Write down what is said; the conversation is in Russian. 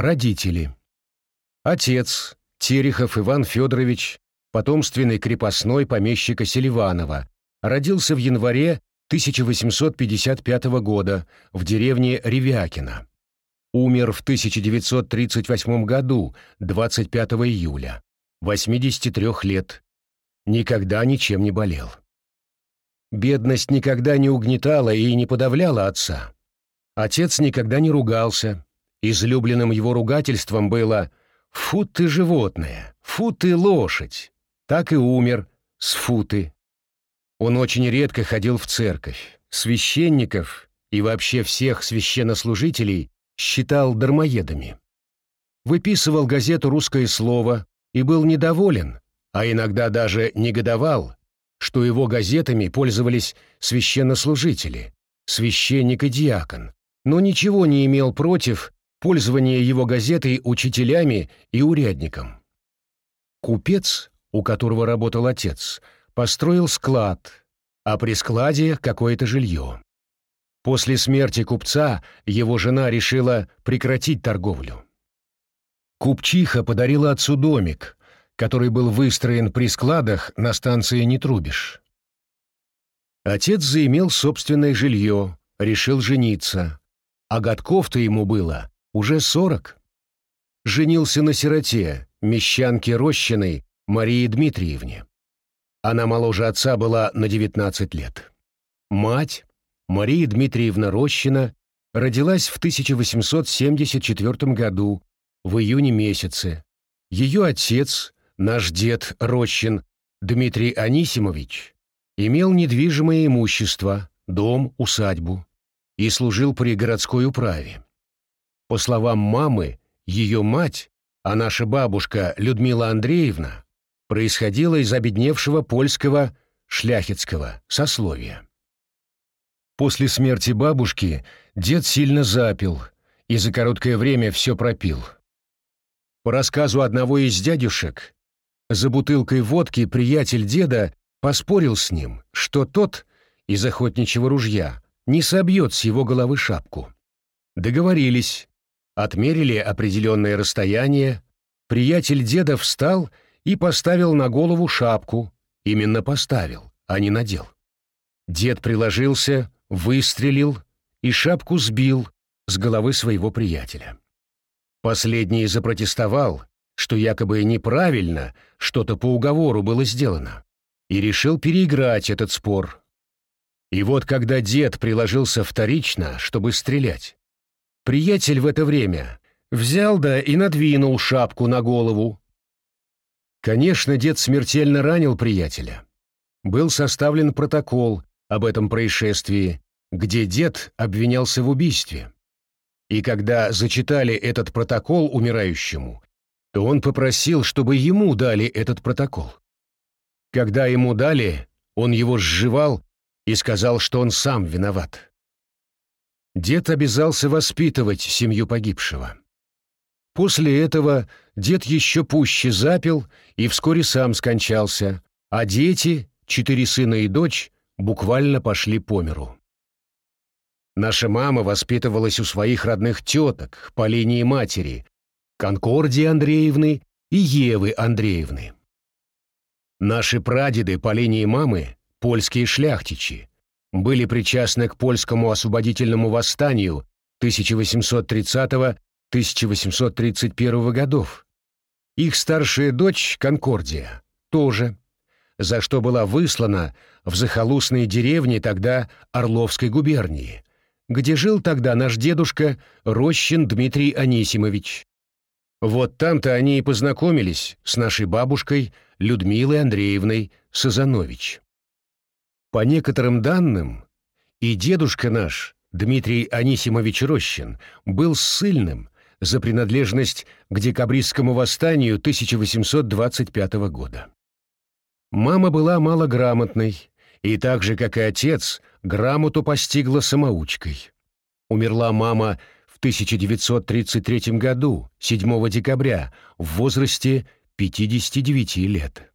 Родители. Отец Терехов Иван Федорович, потомственный крепостной помещика Селиванова, родился в январе 1855 года в деревне Ревякино. Умер в 1938 году, 25 июля, 83 лет. Никогда ничем не болел. Бедность никогда не угнетала и не подавляла отца. Отец никогда не ругался. Излюбленным его ругательством было «Фу ты животное! Фу ты лошадь!» Так и умер с футы. Он очень редко ходил в церковь. Священников и вообще всех священнослужителей считал дармоедами. Выписывал газету «Русское слово» и был недоволен, а иногда даже негодовал, что его газетами пользовались священнослужители, священник и диакон, но ничего не имел против пользования его газетой учителями и урядником. Купец, у которого работал отец, построил склад, а при складе какое-то жилье. После смерти купца его жена решила прекратить торговлю. Купчиха подарила отцу домик, который был выстроен при складах на станции Нетрубиш. Отец заимел собственное жилье, решил жениться, а годков-то ему было уже сорок. Женился на сироте, мещанке Рощиной Марии Дмитриевне. Она моложе отца была на девятнадцать лет. Мать, Мария Дмитриевна Рощина родилась в 1874 году, в июне месяце. Ее отец, наш дед Рощин, Дмитрий Анисимович, имел недвижимое имущество, дом, усадьбу, и служил при городской управе. По словам мамы, ее мать, а наша бабушка Людмила Андреевна, происходила из обедневшего польского шляхетского сословия. После смерти бабушки дед сильно запил и за короткое время все пропил. По рассказу одного из дядюшек, за бутылкой водки приятель деда поспорил с ним, что тот из охотничьего ружья не собьет с его головы шапку. Договорились, отмерили определенное расстояние, приятель деда встал и поставил на голову шапку, именно поставил, а не надел. Дед приложился, выстрелил и шапку сбил с головы своего приятеля. Последний запротестовал, что якобы неправильно что-то по уговору было сделано, и решил переиграть этот спор. И вот когда дед приложился вторично, чтобы стрелять, приятель в это время взял да и надвинул шапку на голову. Конечно, дед смертельно ранил приятеля. Был составлен протокол, об этом происшествии, где дед обвинялся в убийстве. И когда зачитали этот протокол умирающему, то он попросил, чтобы ему дали этот протокол. Когда ему дали, он его сживал и сказал, что он сам виноват. Дед обязался воспитывать семью погибшего. После этого дед еще пуще запил и вскоре сам скончался, а дети, четыре сына и дочь, буквально пошли по миру. Наша мама воспитывалась у своих родных теток по линии матери, Конкордии Андреевны и Евы Андреевны. Наши прадеды по линии мамы, польские шляхтичи, были причастны к польскому освободительному восстанию 1830-1831 годов. Их старшая дочь, Конкордия, тоже за что была выслана в захолустные деревни тогда Орловской губернии, где жил тогда наш дедушка Рощин Дмитрий Анисимович. Вот там-то они и познакомились с нашей бабушкой Людмилой Андреевной Сазанович. По некоторым данным, и дедушка наш, Дмитрий Анисимович Рощин, был ссыльным за принадлежность к декабристскому восстанию 1825 года. Мама была малограмотной, и так же, как и отец, грамоту постигла самоучкой. Умерла мама в 1933 году, 7 декабря, в возрасте 59 лет.